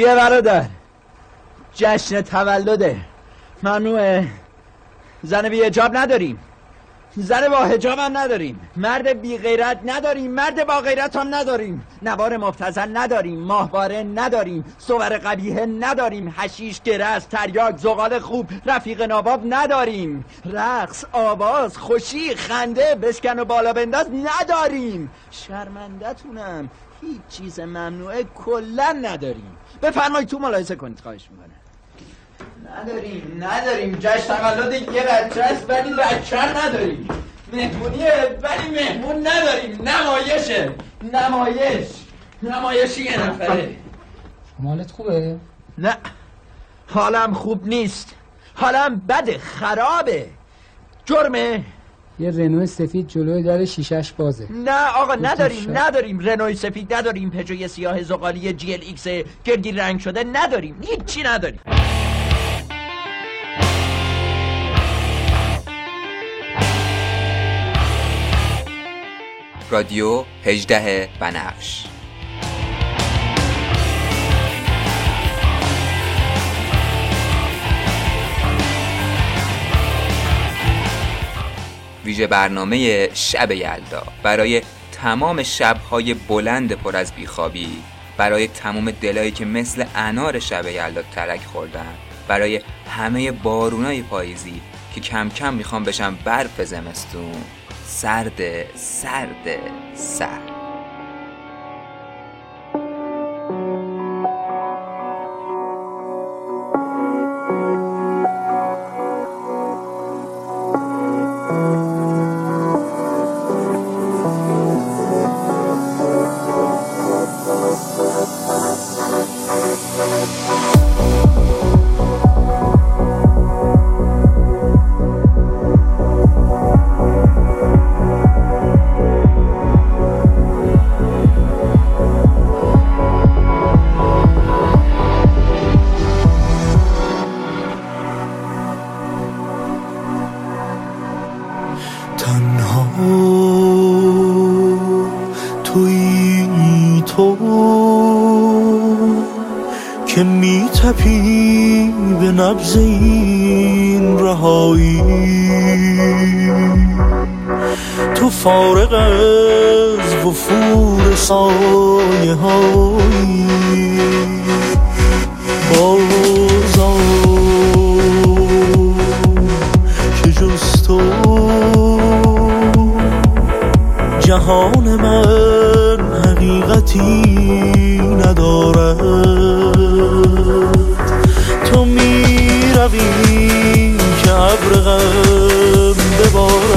چیه برادر؟ جشن تولده. ممنوعه. زن بی اجاب نداریم. زن با هجاب هم نداریم. مرد بی غیرت نداریم. مرد با غیرت هم نداریم. نوار مفتزن نداریم. ماهواره نداریم. صور قبیه نداریم. حشیش گرس تریاک زغال خوب رفیق ناباب نداریم. رقص آواز خوشی خنده بشکن و بالا بنداز نداریم. شرمندتونم هیچ چیز ممنوعه کلا نداریم. بفرمایید تو ملاحظه کنید خواهش می‌کنم. نداریم نداریم. جشن تولد یه بچه است ولی بچه نداریم. مهمونیه ولی مهمون نداریم. نمایشه نمایش. نمایشی یه نفره. مالت خوبه؟ نه. حالم خوب نیست. حالم بده خرابه. جرمه. یه رنو سفید جلوی در شیشش بازه. نه آقا نداریم شاید. نداریم رنوی سفید نداریم پژوی سیاه زغالی GLX گردی رنگ شده نداریم هیچی نداریم. رادیو 18 بنفش ویژه برنامه شب یلدا. برای تمام شبهای بلند پر از بیخوابی برای تمام دلایی که مثل انار شب یلدا ترک خوردن برای همه بارونای پاییزی که کم کم می‌خوام بشم برف زمستون. سرد سرد سرد. که میتپی به نبز این رهایی. تو فارغ از وفور سایه هایی. بازم که جز تو جهان من حقیقتی ندارد. روی که ابر غم ببارد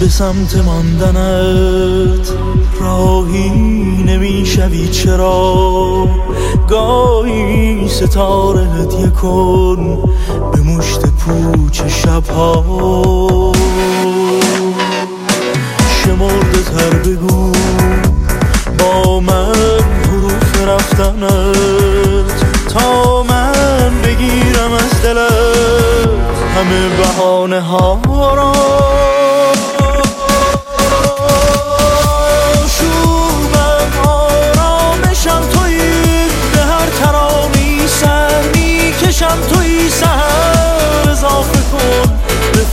به سمت ماندنت راهی نمی‌شوی. چرا؟ گاهی ستاره هدیه کن به مشت پوچ شبها. شمرده تر بگو با من حروف رفتنت. دلت همه بهانه ها را شومم آرامشم تویی به هر ترانی سر می‌کشم تویی سهر اضافه کن به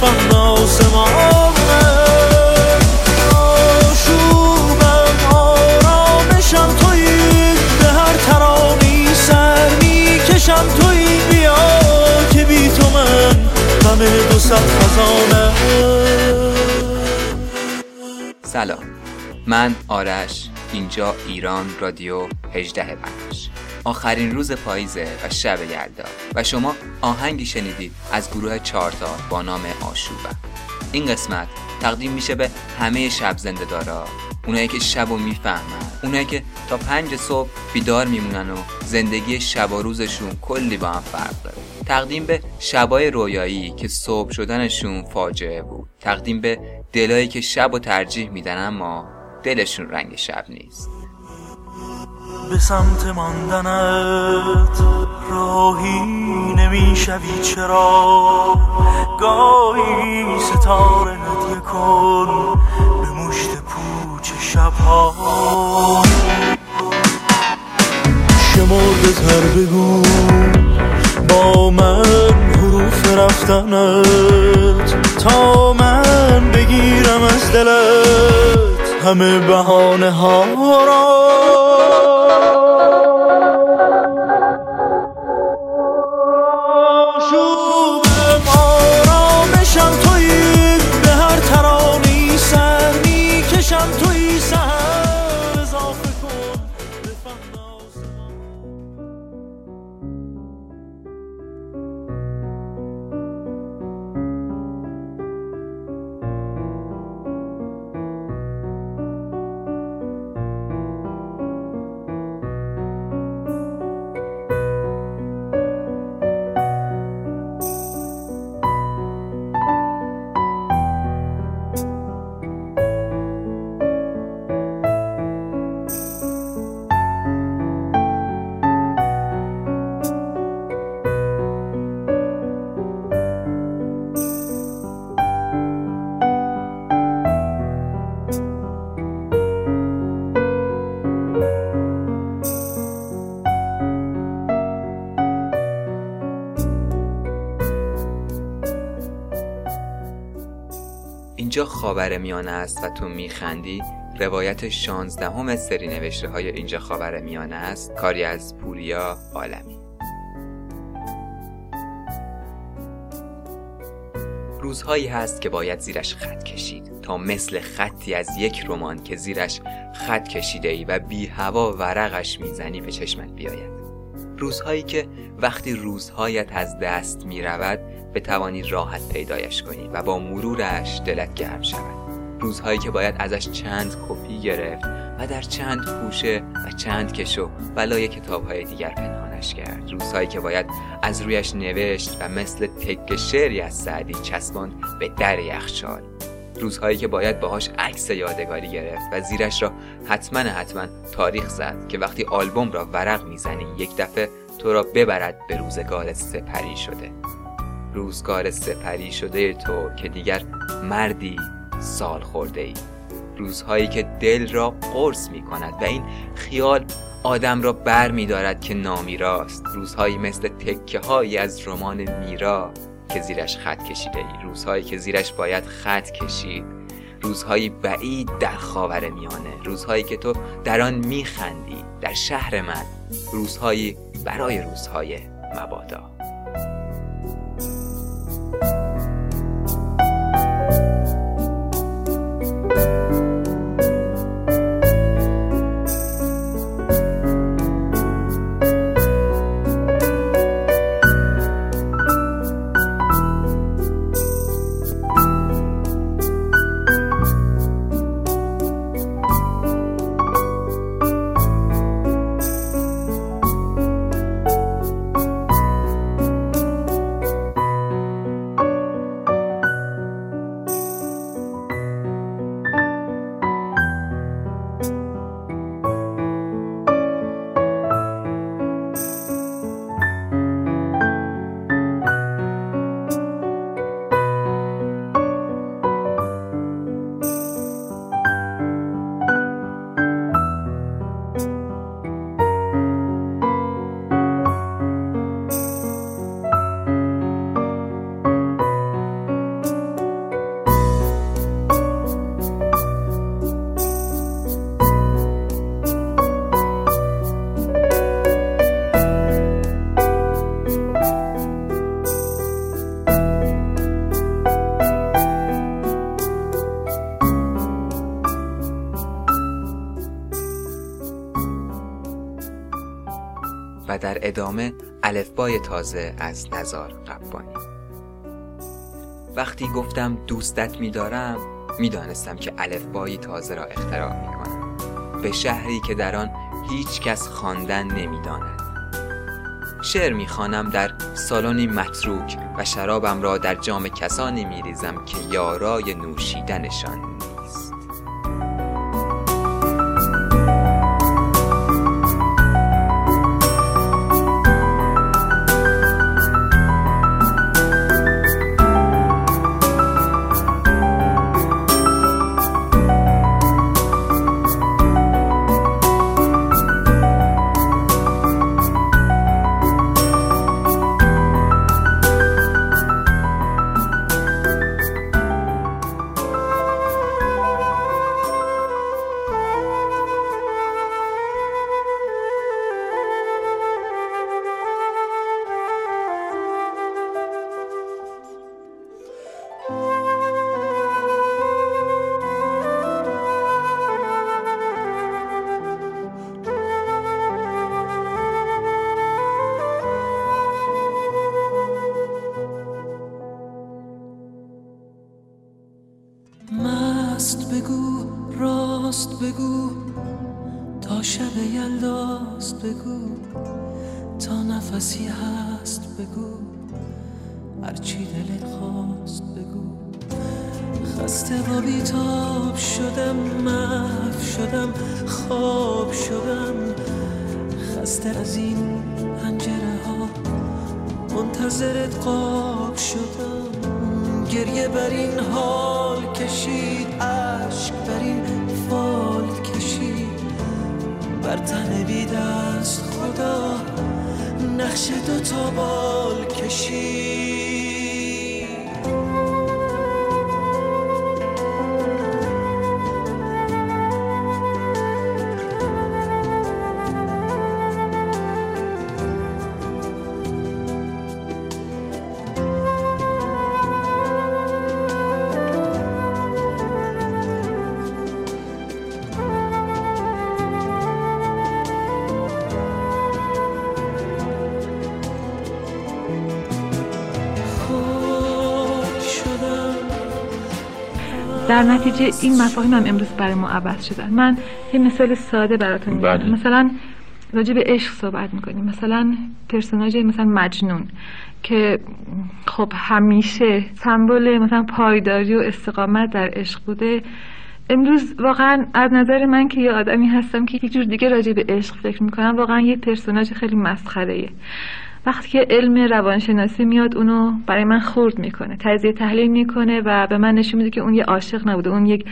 دو سلام. من آرش اینجا ایران رادیو 18 بخش. آخرین روز پاییزه و شب یلدا و شما آهنگی شنیدید از گروه چارتا با نام آشوبم این قسمت تقدیم میشه به همه شب زنده دارا اونایی که شب و می‌فهمن اونایی که تا پنج صبح بیدار میمونن و زندگی شب و روزشون کلی با هم فرق داره. تقدیم به شبای رویایی که صبح شدنشون فاجعه بود. تقدیم به دلایی که شب و ترجیح میدن اما دلشون رنگ شب نیست. به سمت ماندنت راهی نمی‌شوی. چرا؟ گاهی ستاره هدیه کن به مشت پوچ شبها. شمرده تر بگو. با من حروف رفتنت. تا من بگیرم از دلت همه بهانه ها را. اینجا خاور میانه است و تو میخندی؟ روایت شانزدهم سری نوشته های اینجا خاور میانه است. کاری از پوریا عالمی. روزهایی هست که باید زیرش خط کشید. تا مثل خطی از یک رمان که زیرش خط کشیده ای و بی هوا ورقش می‌زنی به چشمت بیاید. روزهایی که وقتی روزهایت از دست می رود بتوانی راحت پیدایش کنی و با مرورش دلت گرم شود. روزهایی که باید ازش چند کپی گرفت و در چند پوشه و چند کشو و لای کتابهای دیگر پنهانش کرد. روزهایی که باید از رویش نوشت و مثل تک شعری از سعدی چسباند به در یخچال. روزهایی که باید باهاش عکس یادگاری گرفت و زیرش را حتما حتما تاریخ زد که وقتی آلبوم را ورق می‌زنی یک دفعه تو را ببرد به روزگار سپری شده. روزگار سپری شده تو که دیگر مردی سال خورده ای روزهایی که دل را قرص می کند و این خیال آدم را بر می دارد که نامیراست. روزهایی مثل تکه هایی از رمان میرا. که زیرش خط کشیده ای. روزهایی که زیرش باید خط کشید. روزهایی بعید در خاور میانه. روزهایی که تو در آن میخندی. در شهر من. روزهایی برای روزهای مبادا. در ادامه الفبای تازه از نزار قبانی. وقتی گفتم دوستت میدارم می‌دانستم که الفبایی تازه را اختراع می‌کنم. به شهری که در آن هیچ کس خواندن نمی‌داند. شعر می‌خوانم در سالنی متروک و شرابم را در جام کسانی میریزم که یارای نوشیدنشان منتظرت قاب شدم. گریه بر این حال کشید عشق بر این فال کشید. بر تن بی خدا نقش دو تا بال کشید. در نتیجه این مفاهیم هم امروز برای ما عوض شدن. من یه مثال ساده براتون میگم. بله. مثلا راجع به عشق صحبت می‌کنیم. مثلا پرسوناژ مثلا مجنون که خب همیشه سمبل مثلا پایداری و استقامت در عشق بوده. امروز واقعا از نظر من که یه آدمی هستم که یک جور دیگه راجع به عشق فکر می‌کنم واقعا یه پرسوناژ خیلی مسخره وقتی که علم روانشناسی میاد اونو برای من خورد می‌کنه تجزیه تحلیل می‌کنه و به من نشون میده که اون یه عاشق نبوده اون یک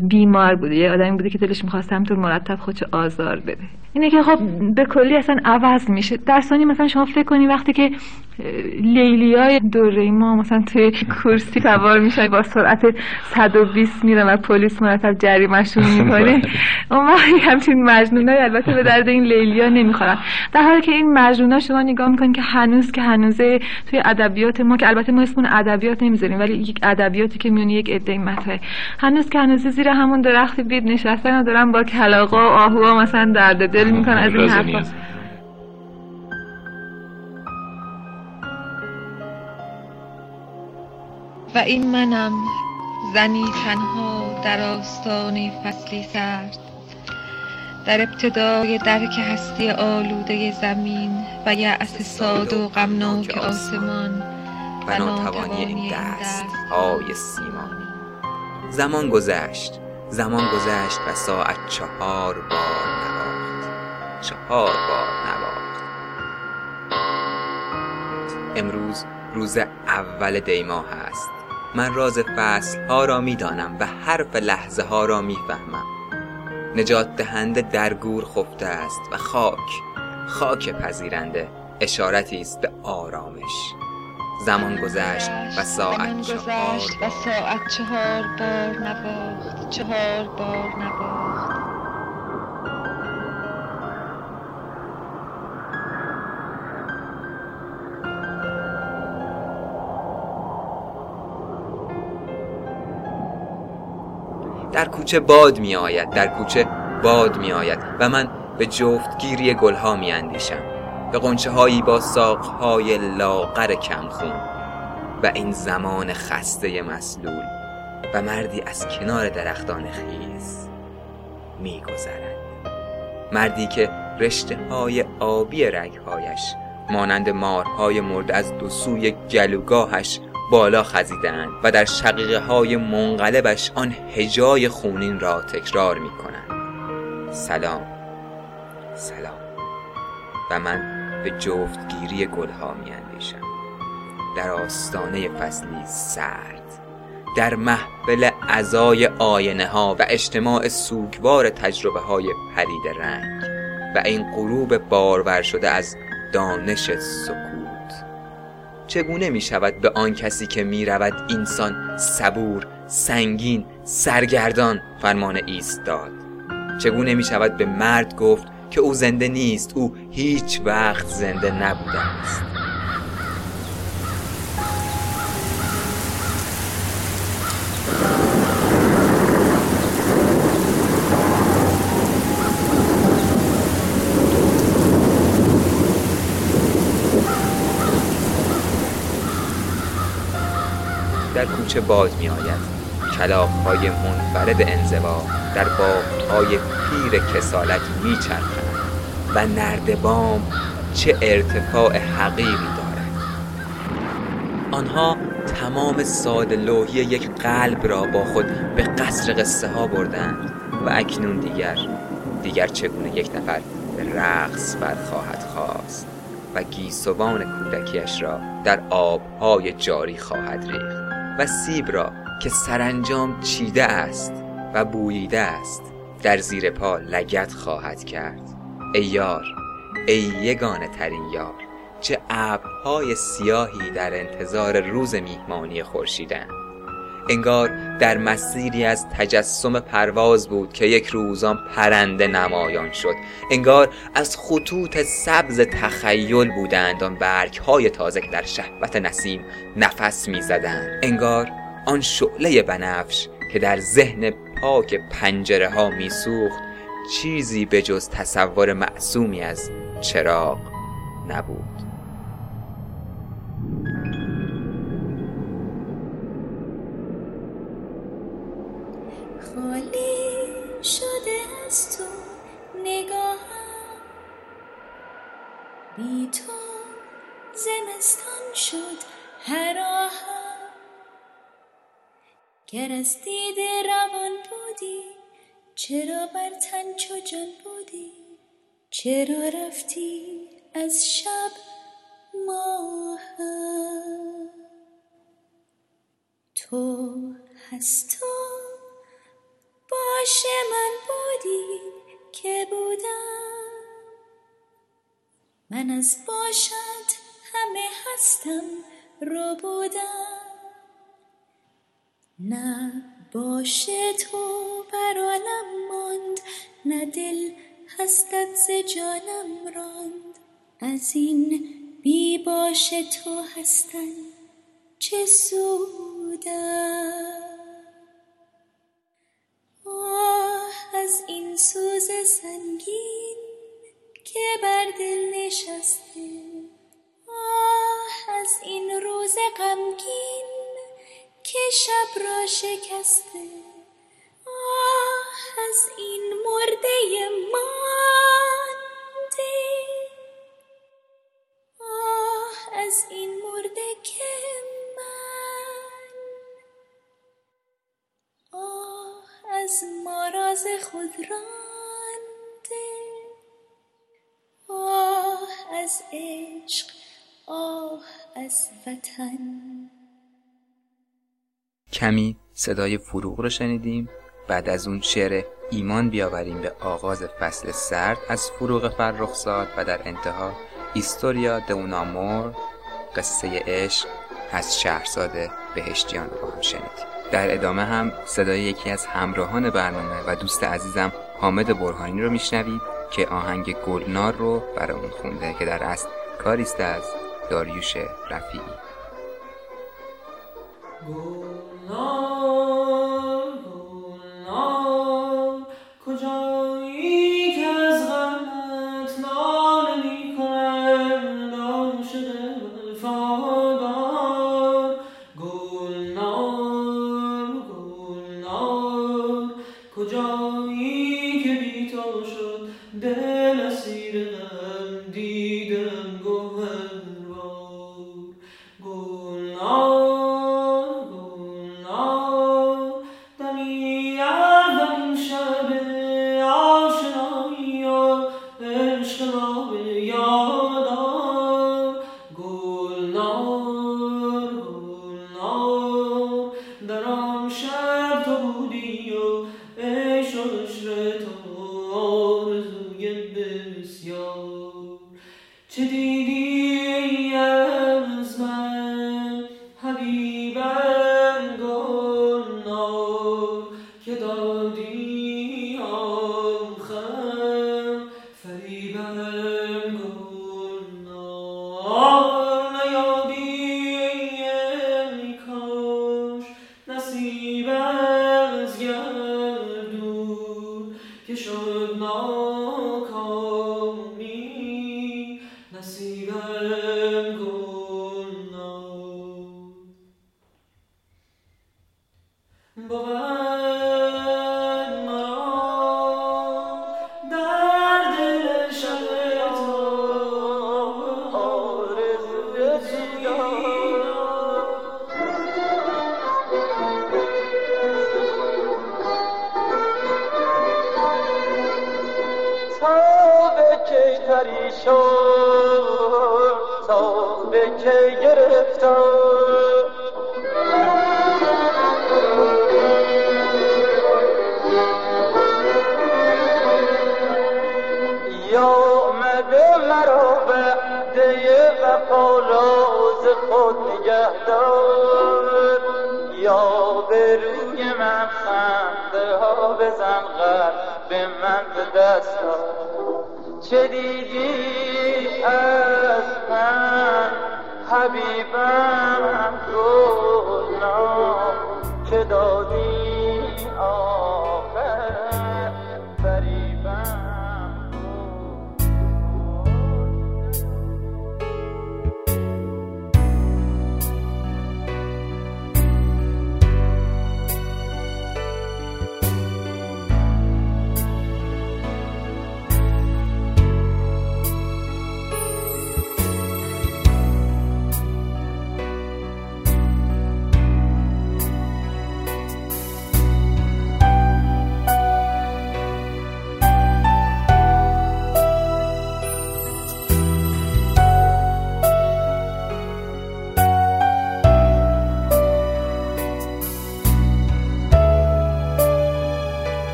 بیمار بوده یه آدمی بوده که دلش می‌خواست همطور مرتب خودش آزار بده. اینه که خب به کلی اصلا عوض میشه. در ثانی مثلا شما فکر کنی وقتی که اه، لیلیای دوره ما مثلا توی کرسی سوار میشه با سرعت 120 میره و پلیس مرتب جریمهشون می‌کنه. اون وقت همچین مجنونای البته به درد این لیلیا نمی‌خورن. در حالی که این مجنونا شما نگاه می‌کنین که هنوز که هنوزه توی ادبیات ما که البته ما اسم اون ادبیات نمی‌ذاریم ولی یک ادبیاتی که میونه یک عده مطرحه هنوز که هنوز زیر همون درخت بید نشستن و دارن با کلاغا و آهوها مثلا درد دل می‌کنن از این حرفا. و این منم زنی تنها در آستانه فصلی سرد. در ابتدای درک هستی آلوده زمین و یأس ساد و غمناک آسمان و ناتوانی این دست های سیمانی. زمان گذشت. زمان گذشت و ساعت چهار بار نواخت چهار بار نواخت. امروز روز اول دیما هست من راز فصل ها را می دانم و حرف لحظه ها را می فهمم. نجات دهنده در گور خفته است و خاک خاک پذیرنده اشارتی است به آرامش. زمان گذشت و ساعت چهار بار نواخت. چهار بار نواخت. در کوچه باد می آید در کوچه باد می آید و من به جفتگیری گلها می اندیشم به قنچه هایی با ساقهای لاغر کمخون و این زمان خسته مسلول و مردی از کنار درختان خیز می گذرد مردی که رشته های آبی رگهایش مانند مارهای مرده از دو سوی گلوگاهش بالا خزیدند و در شقیقه های منقلبش آن هجای خونین را تکرار می کنند سلام. سلام. و من به جفتگیری گلها می اندیشم در آستانه فصلی سرد در محفل ازای آینه ها و اجتماع سوگوار تجربه های پرید رنگ و این غروب بارور شده از دانش سکوت چگونه می شود به آن کسی که می رود اینسان صبور سنگین سرگردان فرمان ایستاد؟ چگونه می شود به مرد گفت که او زنده نیست او هیچ وقت زنده نبوده است؟ در کوچه باد می آید کلاخهای منفرد انزوا در باغهای پیر کسالت میچرخند و نردبام چه ارتفاع حقیقی دارد. آنها تمام ساده لوحی یک قلب را با خود به قصر قصه ها بردند و اکنون دیگر دیگر چگونه یک نفر به رقص برخواهد خواست و گیسوان کودکیش را در آبهای جاری خواهد ریخت. و سیب را که سرانجام چیده است و بوییده است در زیر پا لگت خواهد کرد. ای یار ای یگانه ترین یار چه ابرهای سیاهی در انتظار روز میهمانی خورشیدند. انگار در مسیری از تجسم پرواز بود که یک روزان پرنده نمایان شد. انگار از خطوط سبز تخیل بودند آن برگ های تازه در شهوت نسیم نفس می‌زدند. انگار آن شعله بنفش که در ذهن پاک پنجره ها میسوخت چیزی به جز تصور معصومی از چراغ نبود. از دیده روان بودی؟ چرا بر تن چو جان بودی؟ چرا رفتی از شب ماهم تو هست تو باشه من بودی که بودم. من از باشد همه هستم رو بودم. نه باشه تو بر عالم ماند نه دل هستت ز جانم راند. از این بی باشه تو هستن چه سودم از این سوز سنگین که بر دل نشسته. آه از این روز غمگین که شب را شکسته. آه از این مرده مانده. آه از این مرده که من. آه از ماراز خود رانده. آه از عشق آه از وطن. کمی صدای فروغ رو شنیدیم. بعد از اون شعر ایمان بیاوریم به آغاز فصل سرد از فروغ فرخزاد و در انتها ایستوریا دونامور قصه عشق از شهرزاد بهشتیان رو هم شنیدیم. در ادامه هم صدای یکی از همراهان برنامه و دوست عزیزم حامد برهانی رو میشنوید که آهنگ گلنار رو برامون خونده که در اصل کاریست از داریوش رفیعی. به که گرفتار یا مده مرا بعده وفا راز خود نگهدار یا به روی من خنده ها بزن قلب من به دست چه دیدی از من؟ حبیبم گلنام که دادی؟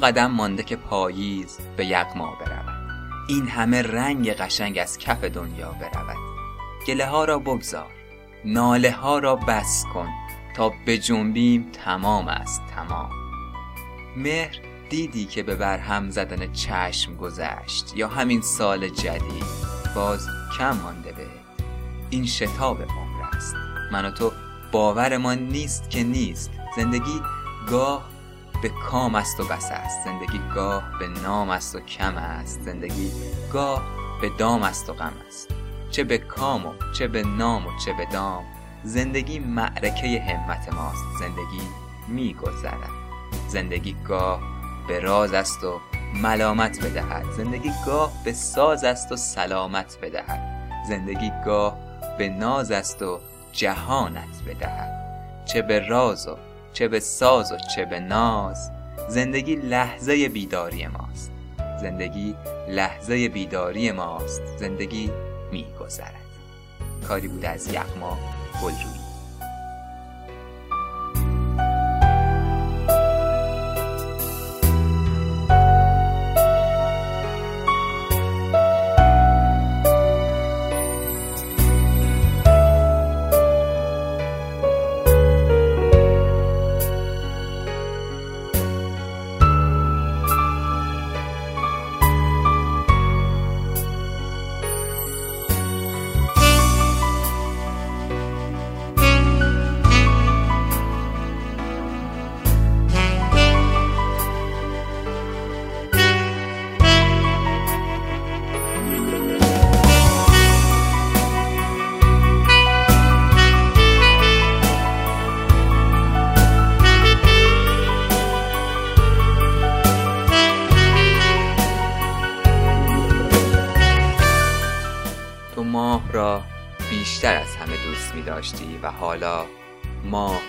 قدم مانده که پاییز به یغما برود. این همه رنگ قشنگ از کف دنیا برود. گله ها را بگذار ناله ها را بس کن تا به جنبیم تمام است تمام. مهر دیدی که به برهم زدن چشم گذشت یا همین سال جدید؟ باز کم مانده به. این شتاب عمر است. من و تو باورمان نیست که نیست. زندگی گاه به کام است و بس است. زندگی گاه به نام است و کم است. زندگی گاه به دام است و غم است. چه به کام و چه به نام و چه به دام زندگی معرکه همت ماست. زندگی میگذرد زندگی گاه به راز است و ملامت بدهد. زندگی گاه به ساز است و سلامت بدهد. زندگی گاه به ناز است و جهانت بدهد. چه به راز و چه به ساز و چه به ناز زندگی لحظه بیداری ماست. زندگی لحظه بیداری ماست زندگی میگذرد. کاری بود از یغما گلرویی و حالا ماه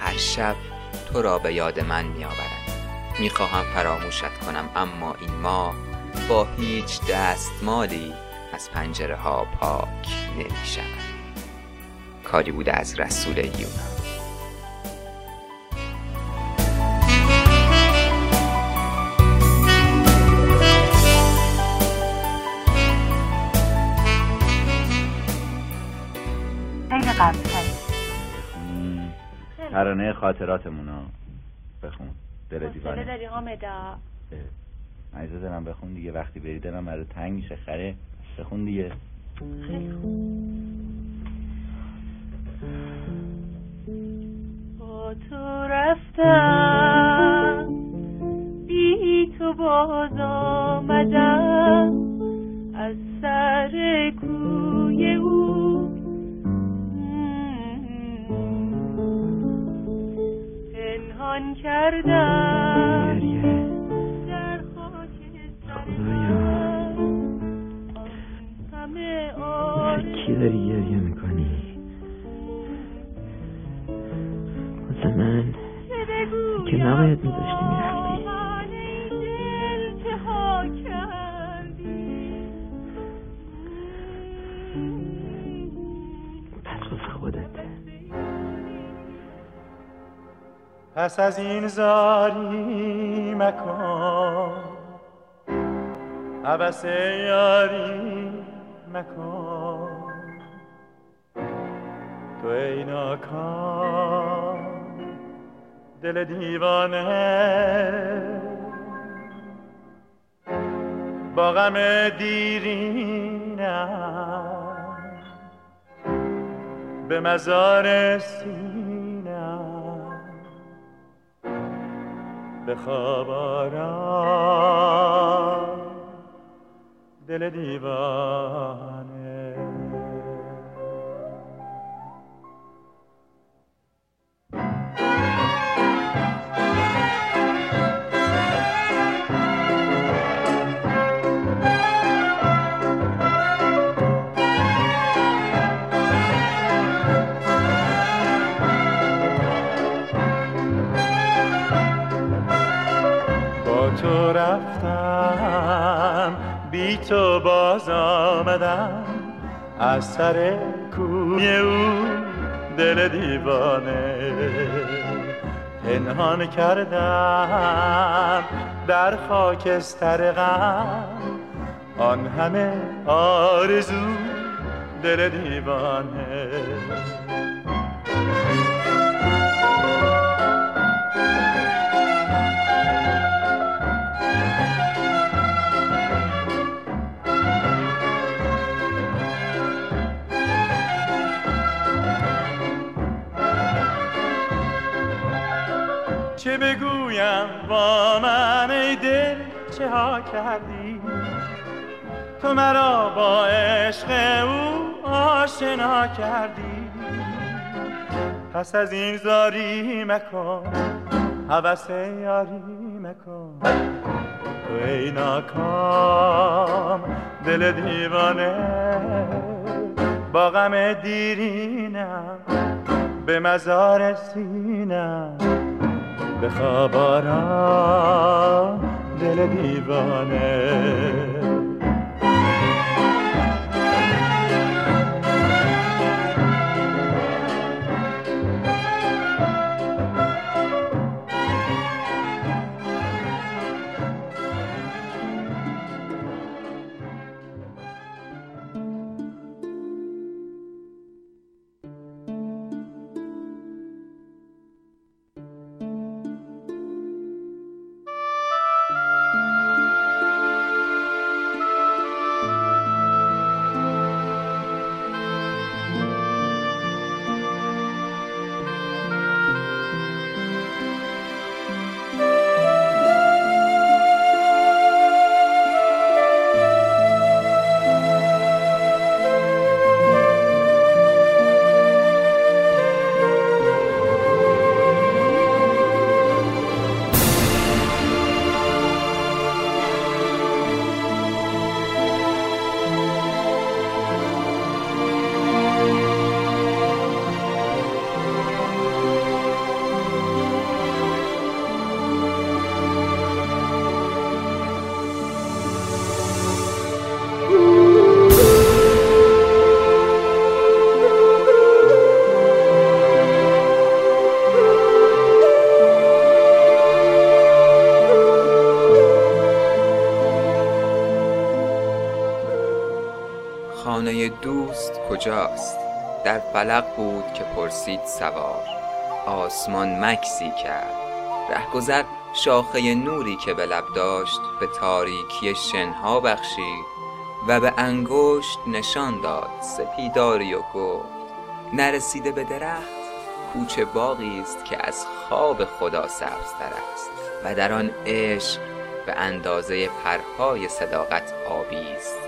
هر شب تو را به یاد من می خواهم فراموشت کنم اما این ماه با هیچ دستمالی از پنجره ها پاک نمی شود کاری بوده از رسول یونا ترانه خاطراتمونو بخون. دل حوصله دیوانه. داری حامدا عزیز دلم بخون دیگه. وقتی بری دلم برای تنگ میشه خره. بخون دیگه. خیلی با تو رفتم. بی تو باز آمدم. از سر کوی او. پنهان کردم در خاک سر همه کی داری گریه می‌کنی. واسه من که نباید میذاشتی می‌رفتی پس از این زاری مکن. عبس یاری مکن. تو ای ناکام دل دیوانه. با غم دیرینم. به مزار سینم به دل دیوانه آمدم از سر کوی او دل دیوانه. پنهان کردم در خاکستر غم. آن همه آرزو دل دیوانه. با من ای دل چه ها کردی؟ تو مرا با عشق او آشنا کردی. پس از این زاری مکن حوث یاری مکن. تو ای ناکام دل دیوانه با غم دیرینم به مزار سینم. به خواب آرام دل دیوانه. دوست کجاست؟ در فلق بود که پرسید سوار. آسمان مکسی کرد. رهگذر شاخه نوری که به لب داشت به تاریکی شنها بخشید و به انگشت نشان داد سپیداری و گفت نرسیده به درخت کوچه باغی است که از خواب خدا سبزتر است و در آن عشق به اندازه پرهای صداقت آبی است.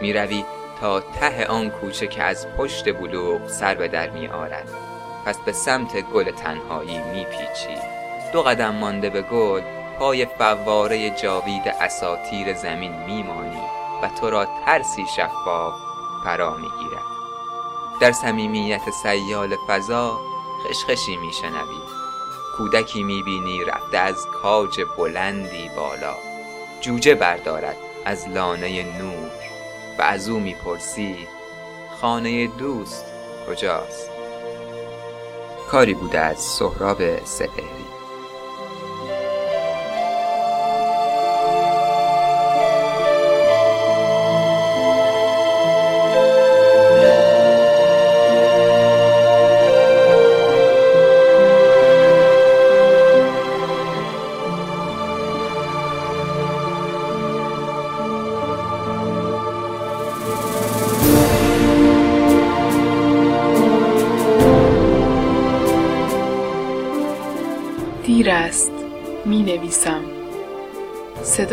می‌روی تا ته آن کوچه که از پشت بلوغ سر به در می آرد پس به سمت گل تنهایی میپیچی دو قدم مانده به گل پای فواره جاوید اساتیر زمین میمانی و تو را ترسی شفاف فرا می‌گیرد. در صمیمیت سیال فضا خشخشی میشنوی. کودکی می‌بینی رفته از کاج بلندی بالا. جوجه بردارد از لانه نور. و از او می‌پرسی خانه دوست کجاست؟ کاری بوده از سهراب سپهری.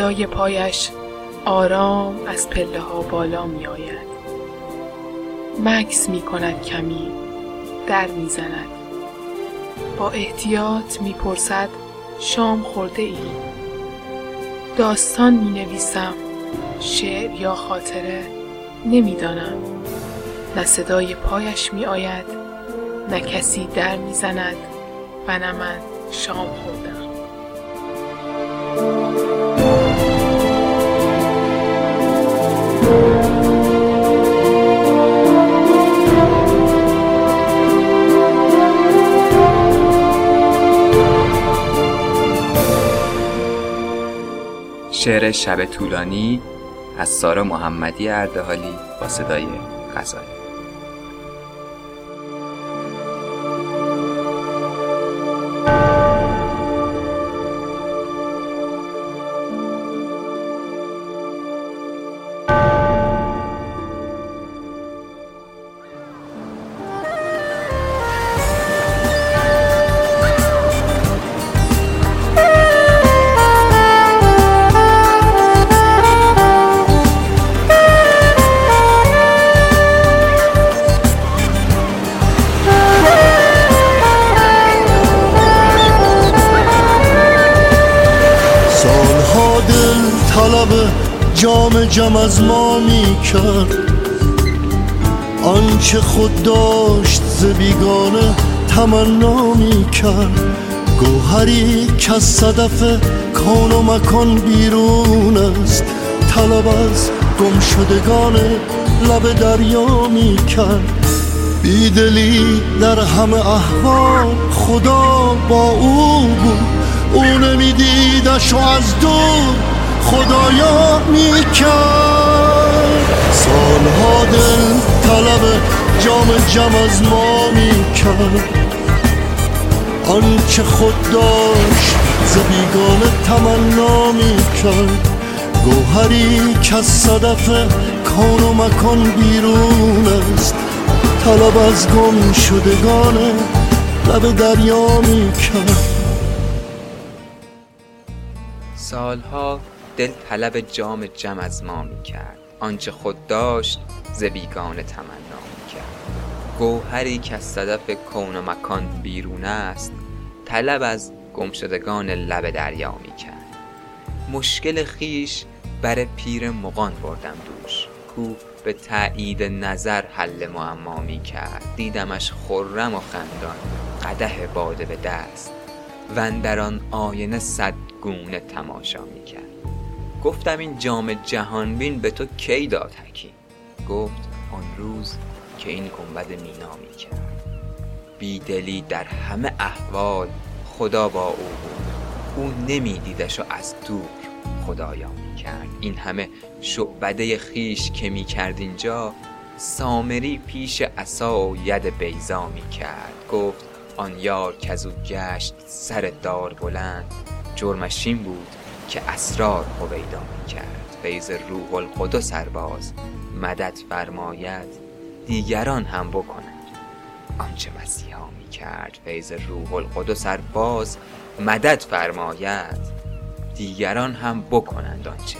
صدای پایش آرام از پله ها بالا می آید. مکس می کند کمی در می زند. با احتیاط می پرسد شام خورده ای؟ داستان می نویسم شعر یا خاطره؟ نمی‌دانم نه صدای پایش می آید نه کسی در می زند و نه من شام خوردم. شعر شب طولانی از سارا محمدی اردهالی با صدای غزالی. جام جم از ما می کرد. آنچه خود داشت ز بیگانه تمنا می کرد. گوهری که از صدف کون و مکان بیرون است. طلب از گم شدگان لب دریا می کرد. بیدلی در همه احوال خدا با او بود. او نمیدیدش و از دور خدایا می‌کرد. سالها دل طلب جام جم از ما می‌کرد. آنچه خود داشت ز بیگانه تمنا می‌کرد. گوهری که از صدف کان و مکان بیرون است. طلب از گم شدگان لب دریا می‌کرد. سالها دل طلب جام جم از ما می کرد آنچه خود داشت ز بیگانه تمنا می کرد گوهری که از صدف کون و مکان بیرون است طلب از گمشدگان لب دریا می کرد مشکل خیش بر پیر مغان بردم دوش. کو به تایید نظر حل معما می کرد دیدمش خرم و خندان قده باده به دست. و در آن آینه صد گونه تماشا می کرد گفتم این جام جهانبین به تو کی داد؟ حکیم گفت آن روز که این گنبد مینا می کرد بیدلی در همه احوال خدا با او بود. او نمیدیدش و از دور خدایا می کرد این همه شعبده خیش که می کرد اینجا سامری پیش عصا و ید بیزا می کرد گفت آن یار که از او گشت سر دار بلند جرمش این بود که اسرار هویدا می کرد فیض روح القدس سرباز مدد فرماید دیگران هم بکنند. آنچه مسیحا می کرد فیض روح القدس ار باز. مدد فرماید دیگران هم بکنند آنچه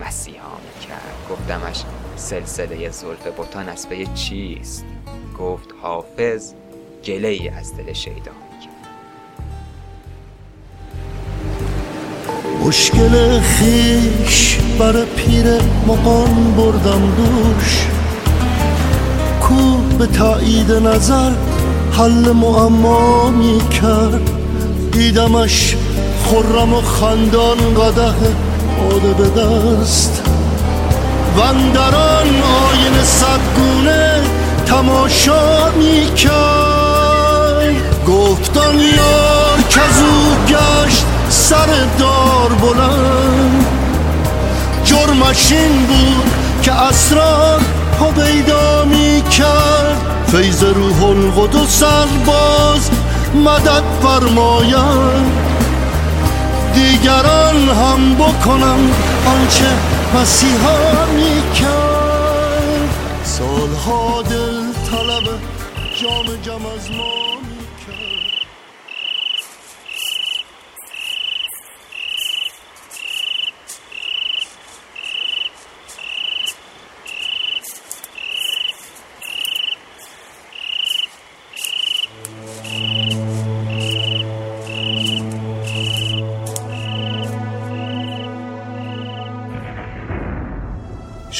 مسیحا می کرد گفتمش سلسله زلف بتان از پی چیست؟ گفت حافظ گله از دل شیدا مشکل خیش بر پیر مقان بردم دوش. کو به تایید نظر حل معما می کرد دیدمش خرم و خندان قده باده به دست. وندران آین صدگونه تماشا می کرد گفتان یار کزو گشت سر دار. بلند جرمش این بود که اسرار هویدا می کرد فیض روح القدس باز مدد فرماید دیگران هم بکنم آنچه مسیحا می کرد سالها دل طلب جام جم از ما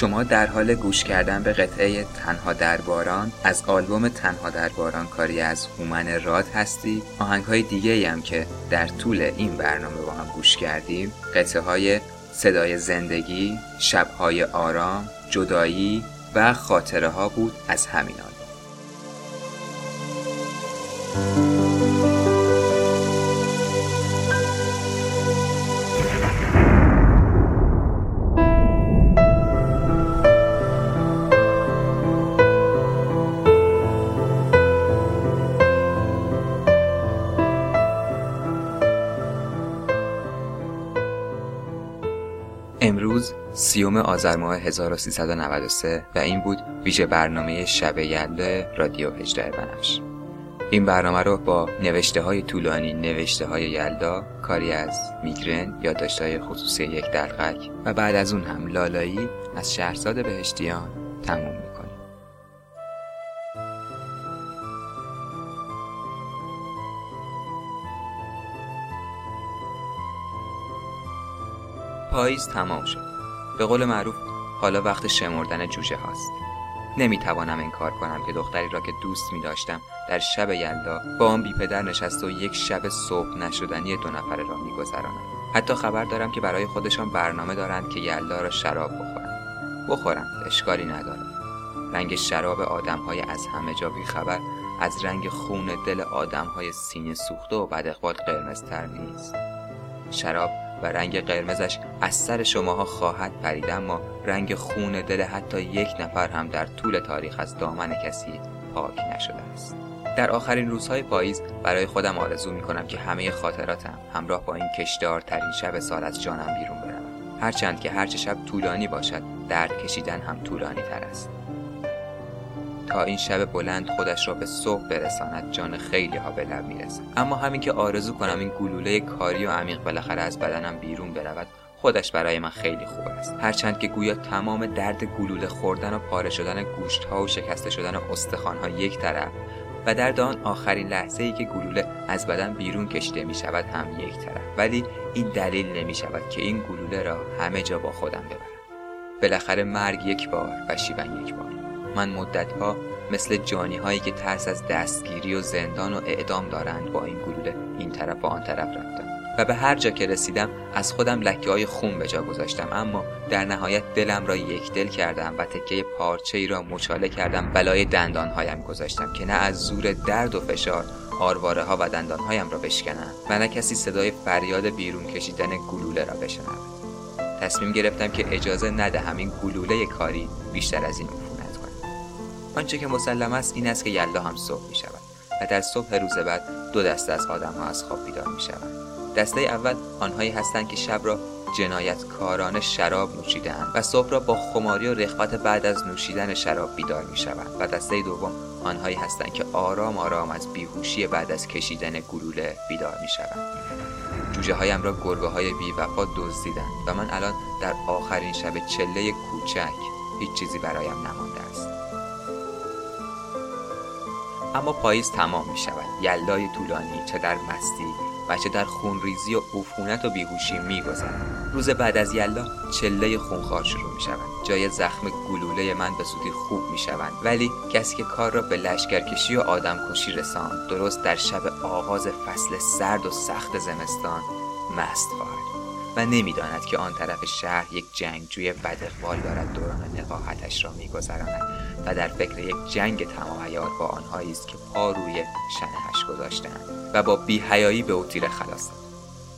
شما در حال گوش کردن به قطعه تنها در باران از آلبوم تنها در باران کاری از هومن راد هستید آهنگ های دیگه هم که در طول این برنامه با هم گوش کردیم. قطعه های صدای زندگی، شبهای آرام، جدایی و خاطره ها بود از همین آلبوم. سیوم آذر ماه 1393 و این بود ویژه برنامه شب یلدا رادیو هجده بنفش. این برنامه رو با نوشته های طولانی نوشته های یلدا کاری از میگرن یادداشت های خصوصی یک دلقک و بعد از اون هم لالایی از شهرزاد بهشتیان تموم پاییز تمام شد. به قول معروف حالا وقت شمردن جوجه هاست. نمی‌توانم انکار کنم که دختری را که دوست می داشتم در شب یلدا با آن بی پدر نشسته و یک شب صبح نشدنی دو نفره را میگذرانم حتی خبر دارم که برای خودشان برنامه دارند که یلدا را شراب بخورند. بخورند اشکالی ندارم رنگ شراب آدم های از همه جا خبر از رنگ خون دل آدم های سینه سوخته و بد اقبال قرمزتر نیست. شراب و رنگ قرمزش از سر شماها خواهد پرید اما رنگ خون دل حتی یک نفر هم در طول تاریخ از دامن کسی پاک نشده است. در آخرین روزهای پاییز برای خودم آرزو می کنم که همه خاطراتم همراه با این کشدارترین شب سال از جانم بیرون برود هرچند که هرچه شب طولانی باشد درد کشیدن هم طولانی تر است. تا این شب بلند خودش را به صبح برساند جان خیلی ها به لب می‌رسد. اما همین که آرزو کنم این گلوله کاری و عمیق بالاخره از بدنم بیرون برود خودش برای من خیلی خوب است. هرچند که گویا تمام درد گلوله خوردن و پاره شدن گوشت ها و شکسته شدن استخوان ها یک طرف و درد آن آخرین لحظه ای که گلوله از بدن بیرون کشیده می شود هم یک طرف. ولی این دلیل نمی شود که این گلوله را همه جا با خودم ببرم. بالاخره مرگ یک بار و شیون یک بار. من مدتها مثل جانی هایی که ترس از دستگیری و زندان و اعدام دارند با این گلوله این طرف و آن طرف رفتم. و به هر جا که رسیدم از خودم لکه های خون به جا گذاشتم. اما در نهایت دلم را یک دل کردم و تکه پارچه ای را مچاله کردم بلای دندان هایم گذاشتم که نه از زور درد و فشار آرواره ها و دندان هایم را بشکنم و نه کسی صدای فریاد بیرون کشیدن گلوله را بشنود تصمیم گرفتم که اجازه ندهم این گلوله کاری بیشتر از این آنچه که مسلم است این است که یلدا هم صبح می شود و در صبح روز بعد دو دسته از آدم ها از خواب بیدار می شود دسته اول آنهایی هستند که شب را جنایتکارانه شراب نوشیدند و صبح را با خماری و رخوت بعد از نوشیدن شراب بیدار می شوند و دسته دوم آنهایی هستند که آرام آرام از بیهوشی بعد از کشیدن گلوله بیدار می شوند جوجه هایم را گربه های بی وفا دزدیدند و من الان در آخرین شب چله کوچک هیچ چیزی برایم نمانده است. اما پاییز تمام می شود یلدای طولانی چه در مستی و چه در خونریزی و عفونت و بیهوشی می روز بعد از یلا چله خونخوار شروع می شود جای زخم گلوله من به سودی خوب می شوند ولی کسی که کار را به لشکرکشی و آدمکشی رساند درست در شب آغاز فصل سرد و سخت زمستان مست خواهد. و نمی‌داند که آن طرف شهر یک جنگجوی بداقبال دارد دوران نقاهتش را میگذراند. و در فکر یک جنگ تمام با آنهایی است که پا روی شنهش گذاشتهاند و با بیهیایی به او تیر خلاص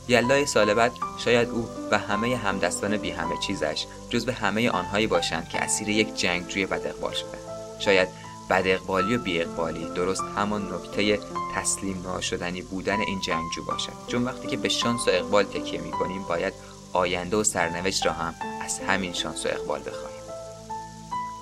یلای سال بعد شاید او و همه همدستان بی همه چیزش جز به همه آنهایی باشند که اسیر یک جنگجوی بداقبال شدند. شاید بد اقبالی و بی اقبالی درست همان نکته تسلیم ناشدنی بودن این جنگجو باشد. چون وقتی که به شانس و اقبال تکیه می کنیم باید آینده و سرنوشت را هم از همین شانس و اقبال بخواهیم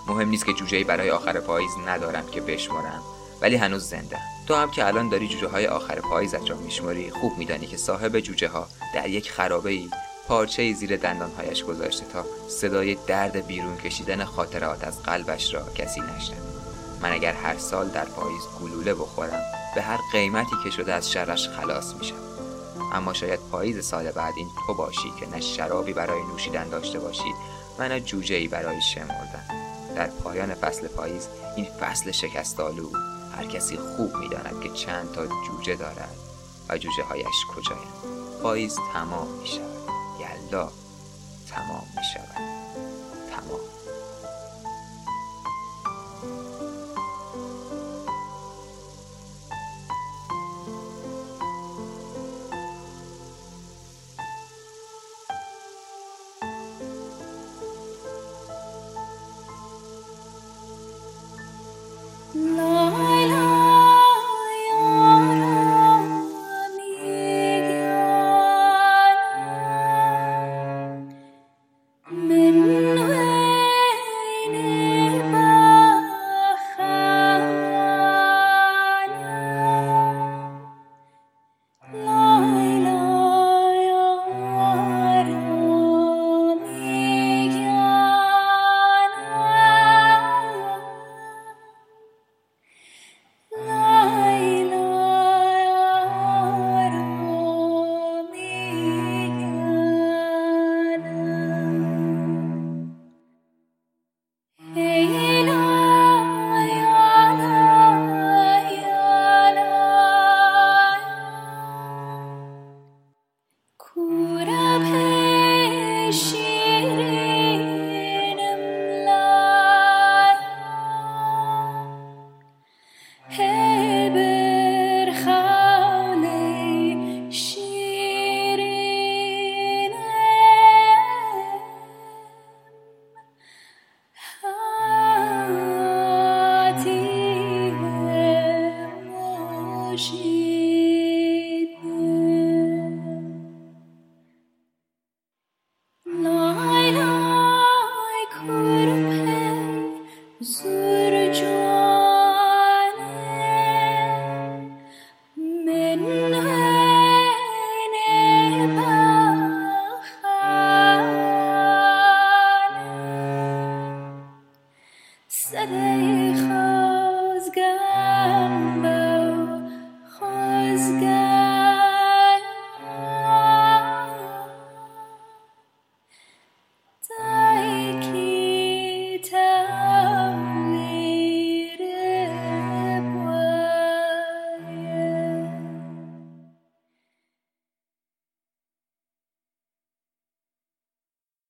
مهم نیست که جوجه برای آخر پاییز ندارم که بشمارم ولی هنوز زنده. تو هم که الان داری جوجه های آخر پاییزت را میشماری خوب میدانی که صاحب جوجه ها در یک خرابه ای پارچه زیر دندانهایش گذاشته تا صدای درد بیرون کشیدن خاطرات از قلبش را کسی نشنوه. من اگر هر سال در پاییز گلوله بخورم به هر قیمتی که شده از شرش خلاص میشم. اما شاید پاییز سال بعد این تو باشی که نه شرابی برای نوشیدن داشته باشی و نه جوجه ای برای شمردن. در پایان فصل پاییز این فصل شکستالو هر کسی خوب می‌داند که چند تا جوجه دارد و جوجه هایش کجایند. پاییز تمام می شود یلا.